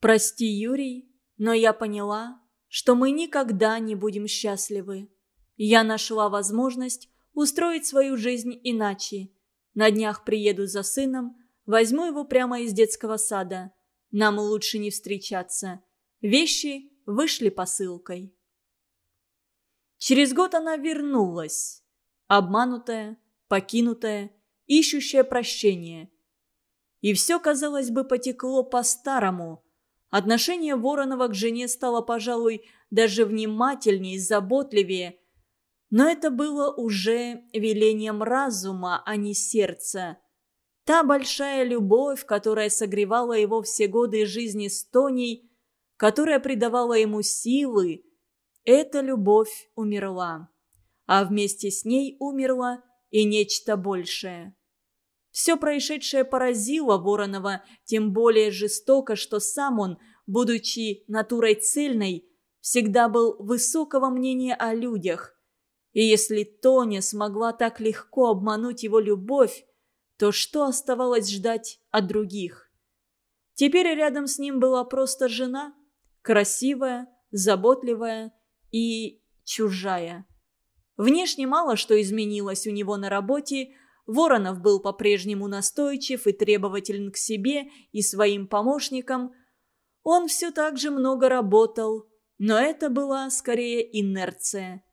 «Прости, Юрий, но я поняла, что мы никогда не будем счастливы. Я нашла возможность устроить свою жизнь иначе. На днях приеду за сыном, возьму его прямо из детского сада. Нам лучше не встречаться. Вещи вышли посылкой. Через год она вернулась, обманутая, покинутая, ищущая прощения. И все, казалось бы, потекло по-старому – Отношение Воронова к жене стало, пожалуй, даже внимательнее, заботливее. Но это было уже велением разума, а не сердца. Та большая любовь, которая согревала его все годы жизни с Тоней, которая придавала ему силы, эта любовь умерла. А вместе с ней умерло и нечто большее. Все происшедшее поразило Воронова, тем более жестоко, что сам он, будучи натурой цельной, всегда был высокого мнения о людях. И если Тоня смогла так легко обмануть его любовь, то что оставалось ждать от других? Теперь рядом с ним была просто жена, красивая, заботливая и чужая. Внешне мало что изменилось у него на работе, Воронов был по-прежнему настойчив и требователен к себе и своим помощникам. Он все так же много работал, но это была скорее инерция.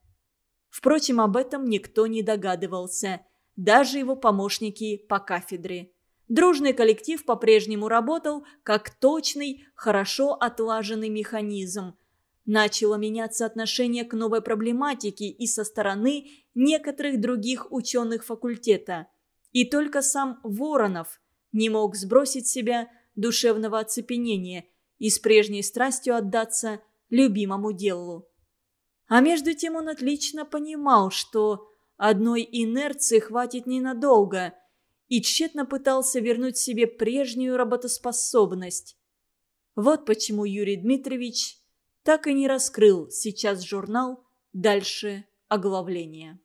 Впрочем, об этом никто не догадывался, даже его помощники по кафедре. Дружный коллектив по-прежнему работал как точный, хорошо отлаженный механизм – начало меняться отношение к новой проблематике и со стороны некоторых других ученых факультета. И только сам Воронов не мог сбросить себя душевного оцепенения и с прежней страстью отдаться любимому делу. А между тем он отлично понимал, что одной инерции хватит ненадолго, и тщетно пытался вернуть себе прежнюю работоспособность. Вот почему Юрий Дмитриевич так и не раскрыл сейчас журнал дальше оглавления.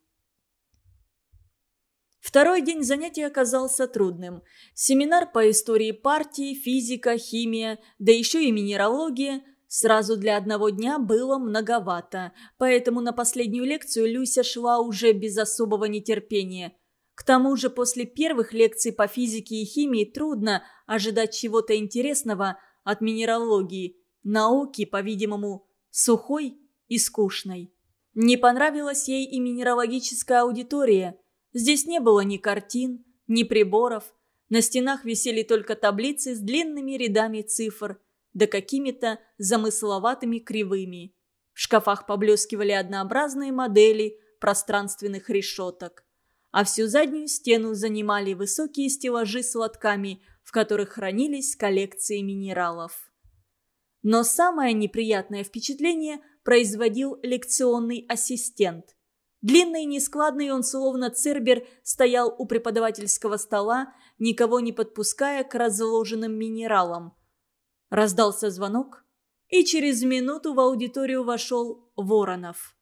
Второй день занятий оказался трудным. Семинар по истории партии, физика, химия, да еще и минералогия сразу для одного дня было многовато, поэтому на последнюю лекцию Люся шла уже без особого нетерпения. К тому же после первых лекций по физике и химии трудно ожидать чего-то интересного от минералогии – науки, по-видимому, сухой и скучной. Не понравилась ей и минералогическая аудитория. Здесь не было ни картин, ни приборов. На стенах висели только таблицы с длинными рядами цифр, да какими-то замысловатыми кривыми. В шкафах поблескивали однообразные модели пространственных решеток. А всю заднюю стену занимали высокие стеллажи с лотками, в которых хранились коллекции минералов. Но самое неприятное впечатление производил лекционный ассистент. Длинный и нескладный он, словно цербер, стоял у преподавательского стола, никого не подпуская к разложенным минералам. Раздался звонок, и через минуту в аудиторию вошел Воронов.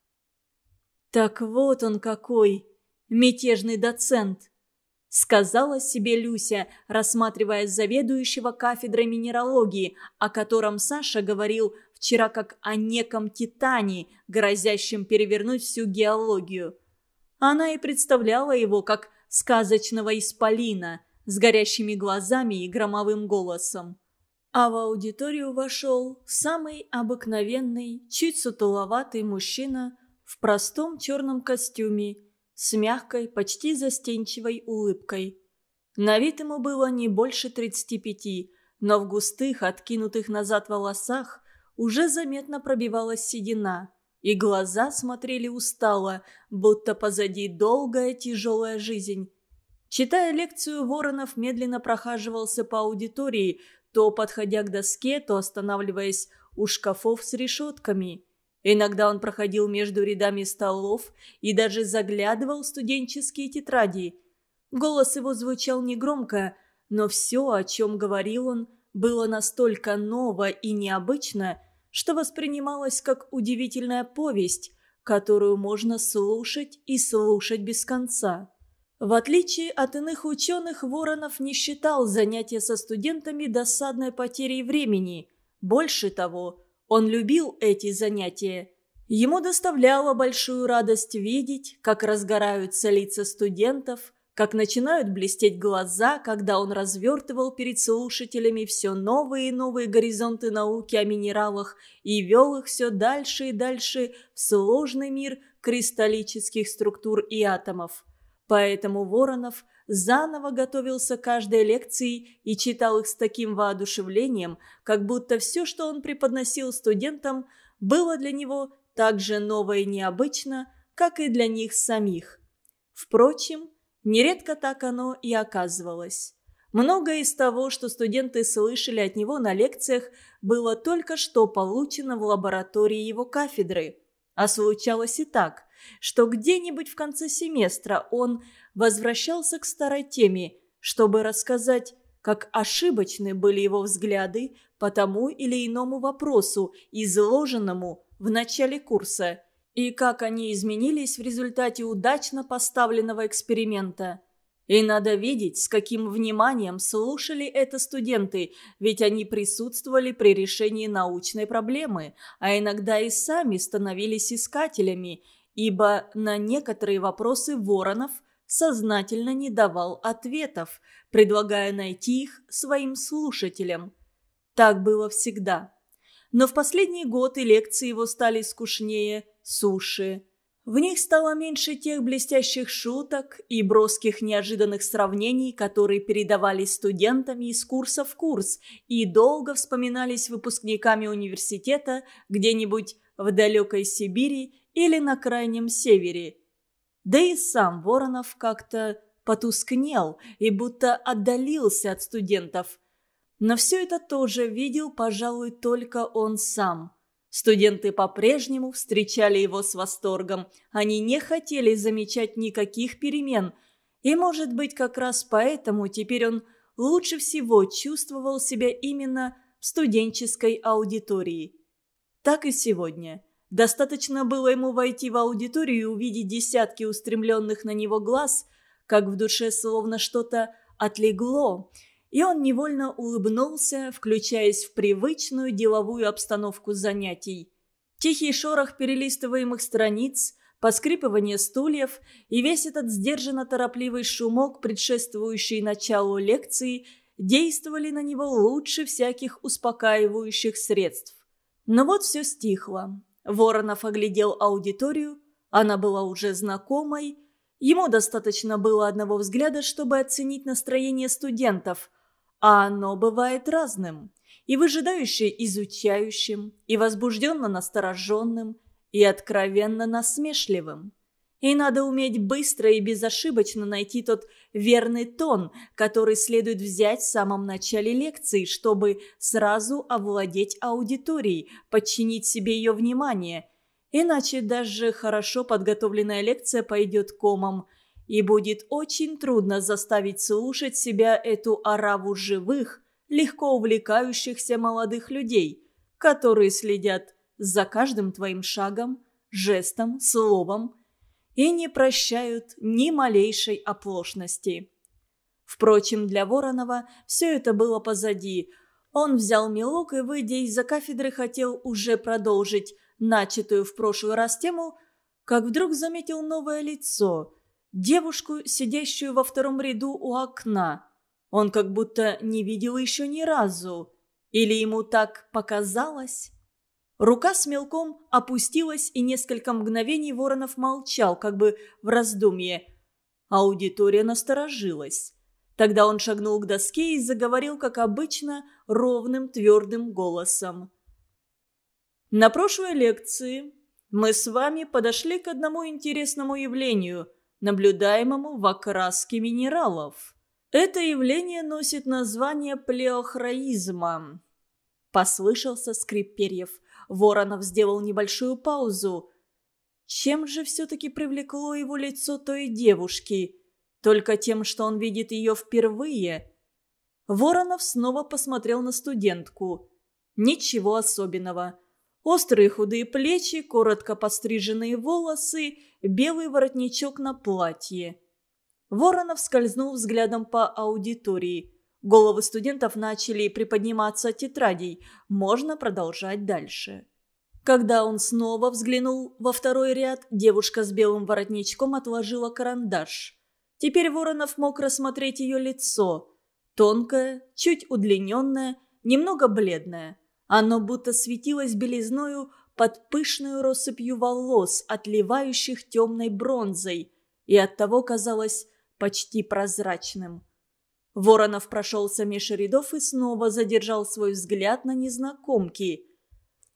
Так вот он какой, мятежный доцент. Сказала себе Люся, рассматривая заведующего кафедрой минералогии, о котором Саша говорил вчера как о неком титане, грозящем перевернуть всю геологию. Она и представляла его как сказочного исполина с горящими глазами и громовым голосом. А в аудиторию вошел самый обыкновенный, чуть сутуловатый мужчина в простом черном костюме с мягкой, почти застенчивой улыбкой. На вид ему было не больше 35, но в густых, откинутых назад волосах уже заметно пробивалась седина, и глаза смотрели устало, будто позади долгая тяжелая жизнь. Читая лекцию, Воронов медленно прохаживался по аудитории, то подходя к доске, то останавливаясь у шкафов с решетками – Иногда он проходил между рядами столов и даже заглядывал в студенческие тетради. Голос его звучал негромко, но все, о чем говорил он, было настолько ново и необычно, что воспринималось как удивительная повесть, которую можно слушать и слушать без конца. В отличие от иных ученых, Воронов не считал занятия со студентами досадной потерей времени. Больше того, он любил эти занятия. Ему доставляло большую радость видеть, как разгораются лица студентов, как начинают блестеть глаза, когда он развертывал перед слушателями все новые и новые горизонты науки о минералах и вел их все дальше и дальше в сложный мир кристаллических структур и атомов. Поэтому Воронов заново готовился к каждой лекции и читал их с таким воодушевлением, как будто все, что он преподносил студентам, было для него так же ново и необычно, как и для них самих. Впрочем, нередко так оно и оказывалось. Многое из того, что студенты слышали от него на лекциях, было только что получено в лаборатории его кафедры. А случалось и так, что где-нибудь в конце семестра он возвращался к старой теме, чтобы рассказать, как ошибочны были его взгляды по тому или иному вопросу, изложенному в начале курса, и как они изменились в результате удачно поставленного эксперимента. И надо видеть, с каким вниманием слушали это студенты, ведь они присутствовали при решении научной проблемы, а иногда и сами становились искателями, ибо на некоторые вопросы Воронов – сознательно не давал ответов, предлагая найти их своим слушателям. Так было всегда. Но в последний год и лекции его стали скучнее, суше. В них стало меньше тех блестящих шуток и броских неожиданных сравнений, которые передавались студентами из курса в курс и долго вспоминались выпускниками университета где-нибудь в далекой Сибири или на крайнем севере – да и сам Воронов как-то потускнел и будто отдалился от студентов. Но все это тоже видел, пожалуй, только он сам. Студенты по-прежнему встречали его с восторгом. Они не хотели замечать никаких перемен. И, может быть, как раз поэтому теперь он лучше всего чувствовал себя именно в студенческой аудитории. Так и сегодня – Достаточно было ему войти в аудиторию и увидеть десятки устремленных на него глаз, как в душе словно что-то отлегло, и он невольно улыбнулся, включаясь в привычную деловую обстановку занятий. Тихий шорох перелистываемых страниц, поскрипывание стульев и весь этот сдержанно-торопливый шумок, предшествующий началу лекции, действовали на него лучше всяких успокаивающих средств. Но вот все стихло. Воронов оглядел аудиторию, она была уже знакомой. Ему достаточно было одного взгляда, чтобы оценить настроение студентов, а оно бывает разным. И выжидающе изучающим, и возбужденно настороженным, и откровенно насмешливым. И надо уметь быстро и безошибочно найти тот верный тон, который следует взять в самом начале лекции, чтобы сразу овладеть аудиторией, подчинить себе ее внимание. Иначе даже хорошо подготовленная лекция пойдет комом, и будет очень трудно заставить слушать себя эту ораву живых, легко увлекающихся молодых людей, которые следят за каждым твоим шагом, жестом, словом, и не прощают ни малейшей оплошности. Впрочем, для Воронова все это было позади. Он взял мелок и, выйдя из-за кафедры, хотел уже продолжить начатую в прошлый раз тему, как вдруг заметил новое лицо. Девушку, сидящую во втором ряду у окна. Он как будто не видел еще ни разу. Или ему так показалось? Рука с мелком опустилась, и несколько мгновений Воронов молчал, как бы в раздумье. Аудитория насторожилась. Тогда он шагнул к доске и заговорил, как обычно, ровным твердым голосом. «На прошлой лекции мы с вами подошли к одному интересному явлению, наблюдаемому в окраске минералов. Это явление носит название плеохроизма». Послышался скрип перьев. Воронов сделал небольшую паузу. Чем же все-таки привлекло его лицо той девушки? Только тем, что он видит ее впервые? Воронов снова посмотрел на студентку. Ничего особенного. Острые худые плечи, коротко постриженные волосы, белый воротничок на платье. Воронов скользнул взглядом по аудитории. Головы студентов начали приподниматься от тетрадей. Можно продолжать дальше. Когда он снова взглянул во второй ряд, девушка с белым воротничком отложила карандаш. Теперь Воронов мог рассмотреть ее лицо. Тонкое, чуть удлиненное, немного бледное. Оно будто светилось белизною под пышную россыпью волос, отливающих темной бронзой, и оттого казалось почти прозрачным. Воронов прошелся меж рядов и снова задержал свой взгляд на незнакомки –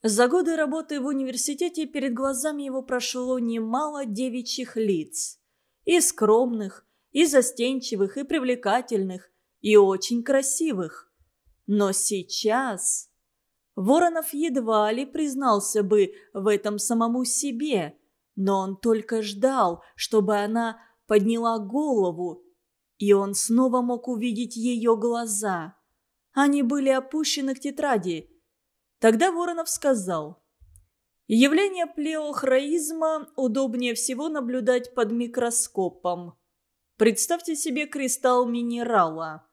за годы работы в университете перед глазами его прошло немало девичьих лиц. И скромных, и застенчивых, и привлекательных, и очень красивых. Но сейчас... Воронов едва ли признался бы в этом самому себе, но он только ждал, чтобы она подняла голову, и он снова мог увидеть ее глаза. Они были опущены к тетради, Тогда Воронов сказал, «Явление плеохроизма удобнее всего наблюдать под микроскопом. Представьте себе кристалл минерала».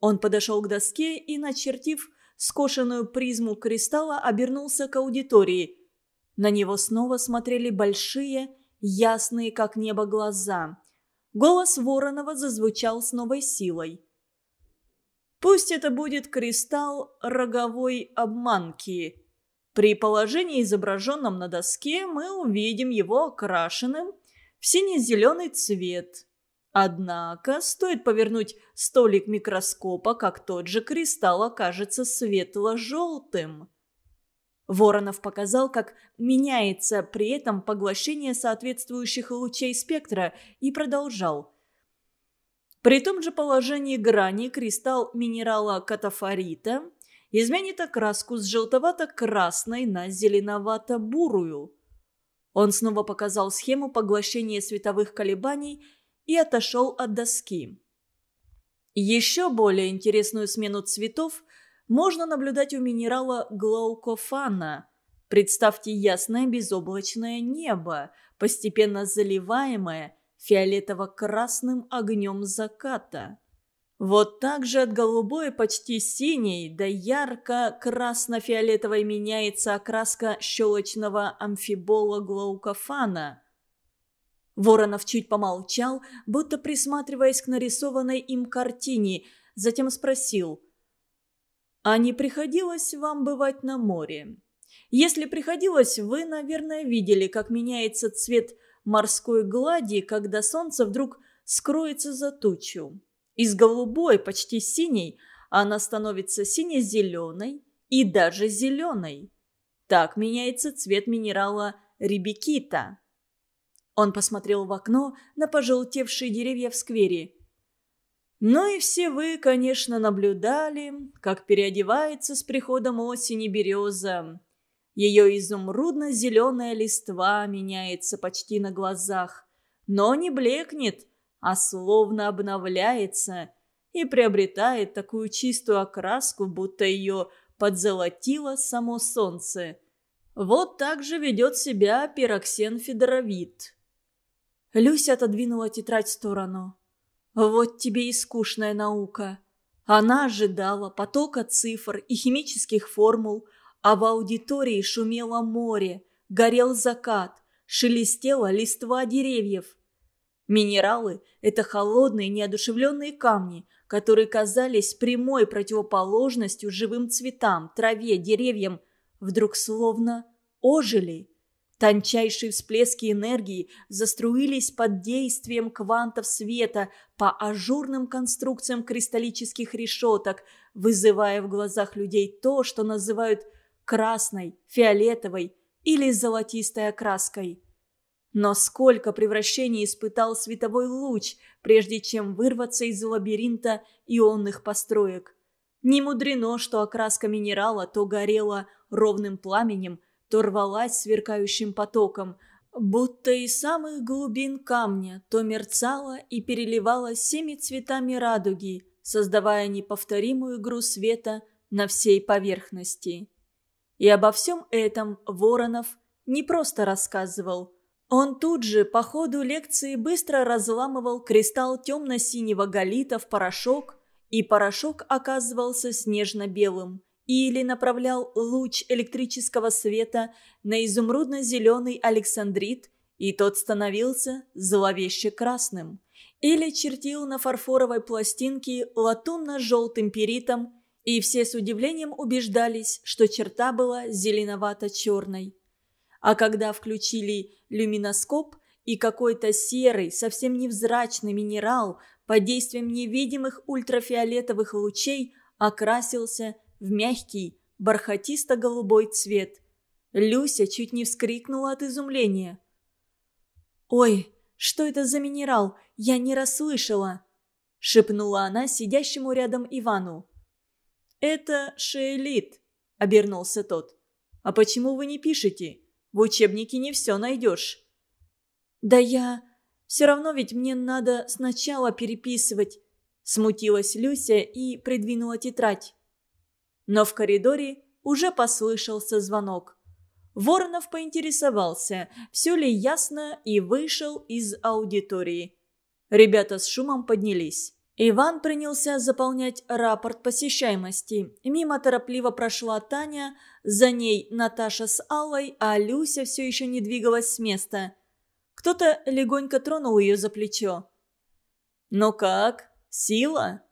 Он подошел к доске и, начертив скошенную призму кристалла, обернулся к аудитории. На него снова смотрели большие, ясные, как небо, глаза. Голос Воронова зазвучал с новой силой. Пусть это будет кристалл роговой обманки. При положении, изображенном на доске, мы увидим его окрашенным в сине-зеленый цвет. Однако стоит повернуть столик микроскопа, как тот же кристалл окажется светло-желтым. Воронов показал, как меняется при этом поглощение соответствующих лучей спектра и продолжал – при том же положении грани кристалл минерала катафорита изменит окраску с желтовато-красной на зеленовато-бурую. Он снова показал схему поглощения световых колебаний и отошел от доски. Еще более интересную смену цветов можно наблюдать у минерала глаукофана. Представьте ясное безоблачное небо, постепенно заливаемое – фиолетово-красным огнем заката. Вот так же от голубой, почти синей, до ярко-красно-фиолетовой меняется окраска щелочного амфибола глаукофана. Воронов чуть помолчал, будто присматриваясь к нарисованной им картине, затем спросил. «А не приходилось вам бывать на море? Если приходилось, вы, наверное, видели, как меняется цвет морской глади, когда солнце вдруг скроется за тучу. Из голубой, почти синей, она становится сине-зеленой и даже зеленой. Так меняется цвет минерала рибикита. Он посмотрел в окно на пожелтевшие деревья в сквере. Ну и все вы, конечно, наблюдали, как переодевается с приходом осени береза. Ее изумрудно-зеленая листва меняется почти на глазах, но не блекнет, а словно обновляется и приобретает такую чистую окраску, будто ее подзолотило само солнце. Вот так же ведет себя пироксен федоровит. Люся отодвинула тетрадь в сторону. Вот тебе и скучная наука. Она ожидала потока цифр и химических формул, а в аудитории шумело море, горел закат, шелестела листва деревьев. Минералы – это холодные неодушевленные камни, которые казались прямой противоположностью живым цветам, траве, деревьям, вдруг словно ожили. Тончайшие всплески энергии заструились под действием квантов света по ажурным конструкциям кристаллических решеток, вызывая в глазах людей то, что называют красной, фиолетовой или золотистой окраской. Но сколько превращений испытал световой луч, прежде чем вырваться из лабиринта ионных построек. Не мудрено, что окраска минерала то горела ровным пламенем, то рвалась сверкающим потоком, будто из самых глубин камня то мерцала и переливалась всеми цветами радуги, создавая неповторимую игру света на всей поверхности. И обо всем этом Воронов не просто рассказывал. Он тут же по ходу лекции быстро разламывал кристалл темно-синего галита в порошок, и порошок оказывался снежно-белым – или направлял луч электрического света на изумрудно-зеленый александрит, и тот становился зловеще красным. Или чертил на фарфоровой пластинке латунно-желтым перитом, и все с удивлением убеждались, что черта была зеленовато-черной. А когда включили люминоскоп, и какой-то серый, совсем невзрачный минерал под действием невидимых ультрафиолетовых лучей окрасился в мягкий, бархатисто-голубой цвет. Люся чуть не вскрикнула от изумления. «Ой, что это за минерал? Я не расслышала!» — шепнула она сидящему рядом Ивану. «Это шеэлит», — обернулся тот. «А почему вы не пишете? В учебнике не все найдешь». «Да я... Все равно ведь мне надо сначала переписывать», — смутилась Люся и придвинула тетрадь. Но в коридоре уже послышался звонок. Воронов поинтересовался, все ли ясно, и вышел из аудитории. Ребята с шумом поднялись. Иван принялся заполнять рапорт посещаемости. Мимо торопливо прошла Таня, за ней Наташа с Аллой, а Люся все еще не двигалась с места. Кто-то легонько тронул ее за плечо. «Ну как? Сила?»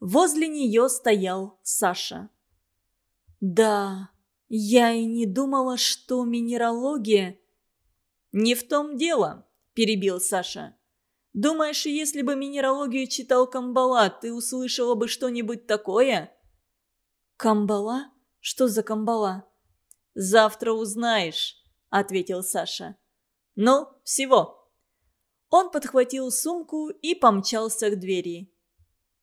Возле нее стоял Саша. «Да, я и не думала, что минералогия...» «Не в том дело», – перебил Саша. «Думаешь, если бы минералогию читал Камбала, ты услышала бы что-нибудь такое?» «Камбала? Что за Камбала?» «Завтра узнаешь», – ответил Саша. «Ну, всего». Он подхватил сумку и помчался к двери.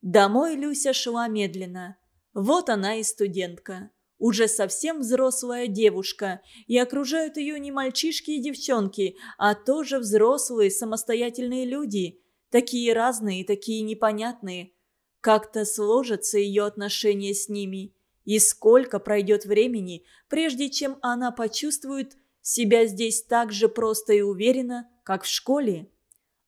Домой Люся шла медленно. Вот она и студентка. Уже совсем взрослая девушка, и окружают ее не мальчишки и девчонки, а тоже взрослые самостоятельные люди. Такие разные такие непонятные. Как-то сложатся ее отношения с ними. И сколько пройдет времени, прежде чем она почувствует себя здесь так же просто и уверенно, как в школе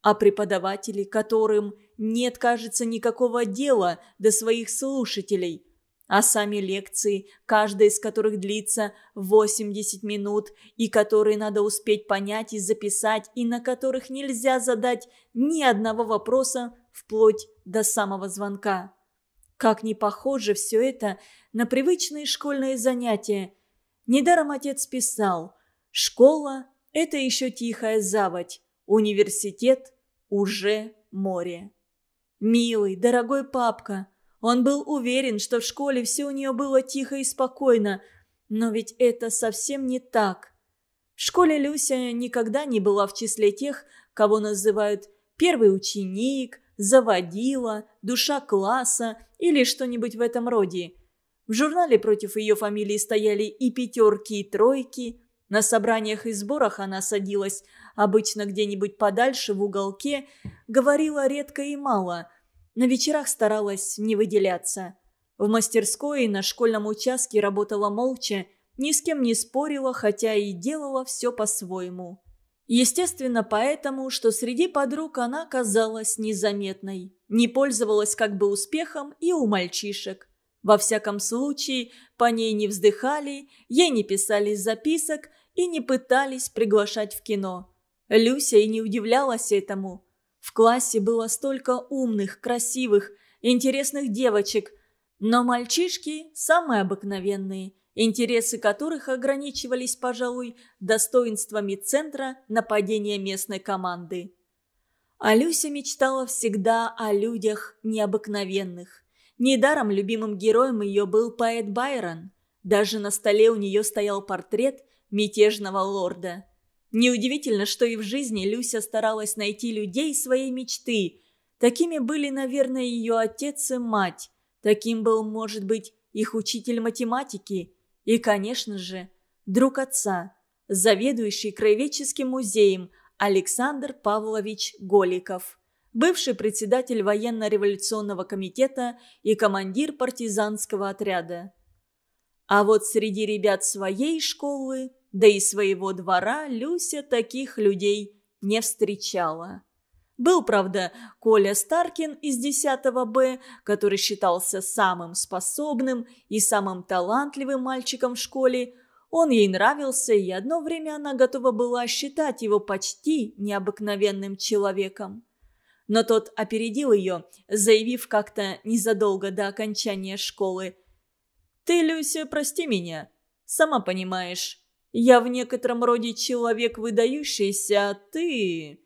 а преподаватели, которым нет, кажется, никакого дела до своих слушателей, а сами лекции, каждая из которых длится 80 минут, и которые надо успеть понять и записать, и на которых нельзя задать ни одного вопроса вплоть до самого звонка. Как не похоже все это на привычные школьные занятия. Недаром отец писал «Школа – это еще тихая заводь, Университет уже море. Милый, дорогой папка. Он был уверен, что в школе все у нее было тихо и спокойно. Но ведь это совсем не так. В школе Люся никогда не была в числе тех, кого называют «первый ученик», «заводила», «душа класса» или что-нибудь в этом роде. В журнале против ее фамилии стояли и пятерки, и тройки. На собраниях и сборах она садилась обычно где-нибудь подальше в уголке, говорила редко и мало. На вечерах старалась не выделяться. В мастерской и на школьном участке работала молча, ни с кем не спорила, хотя и делала все по-своему. Естественно, поэтому, что среди подруг она казалась незаметной, не пользовалась как бы успехом и у мальчишек. Во всяком случае, по ней не вздыхали, ей не писали записок и не пытались приглашать в кино. Люся и не удивлялась этому. В классе было столько умных, красивых, интересных девочек, но мальчишки самые обыкновенные – интересы которых ограничивались, пожалуй, достоинствами центра нападения местной команды. А Люся мечтала всегда о людях необыкновенных. Недаром любимым героем ее был поэт Байрон. Даже на столе у нее стоял портрет мятежного лорда. Неудивительно, что и в жизни Люся старалась найти людей своей мечты. Такими были, наверное, ее отец и мать. Таким был, может быть, их учитель математики – и, конечно же, друг отца, заведующий краеведческим музеем Александр Павлович Голиков, бывший председатель военно-революционного комитета и командир партизанского отряда. А вот среди ребят своей школы, да и своего двора, Люся таких людей не встречала. Был, правда, Коля Старкин из 10 Б, который считался самым способным и самым талантливым мальчиком в школе. Он ей нравился, и одно время она готова была считать его почти необыкновенным человеком. Но тот опередил ее, заявив как-то незадолго до окончания школы. «Ты, Люся, прости меня. Сама понимаешь, я в некотором роде человек выдающийся, а ты...»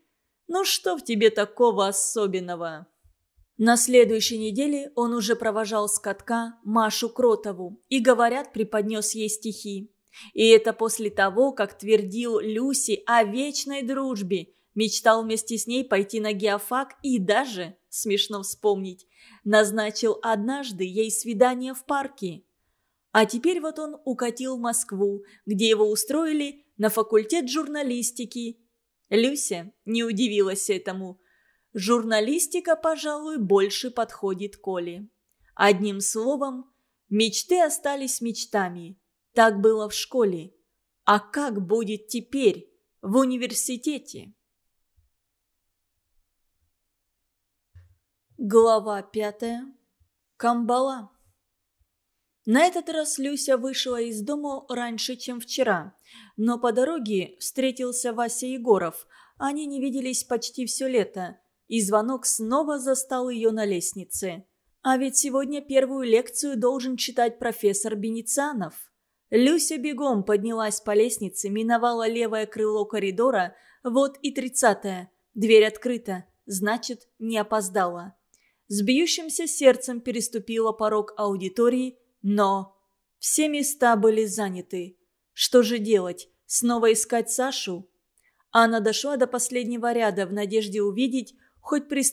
Ну что в тебе такого особенного?» На следующей неделе он уже провожал с катка Машу Кротову и, говорят, преподнес ей стихи. И это после того, как твердил Люси о вечной дружбе, мечтал вместе с ней пойти на геофак и даже, смешно вспомнить, назначил однажды ей свидание в парке. А теперь вот он укатил в Москву, где его устроили на факультет журналистики Люся не удивилась этому. Журналистика, пожалуй, больше подходит Коле. Одним словом, мечты остались мечтами. Так было в школе. А как будет теперь в университете? Глава пятая. Камбала. На этот раз Люся вышла из дома раньше, чем вчера. Но по дороге встретился Вася Егоров. Они не виделись почти все лето. И звонок снова застал ее на лестнице. А ведь сегодня первую лекцию должен читать профессор Беницанов. Люся бегом поднялась по лестнице, миновала левое крыло коридора. Вот и тридцатое. Дверь открыта. Значит, не опоздала. С бьющимся сердцем переступила порог аудитории – но все места были заняты. Что же делать? Снова искать Сашу? Анна дошла до последнего ряда в надежде увидеть хоть при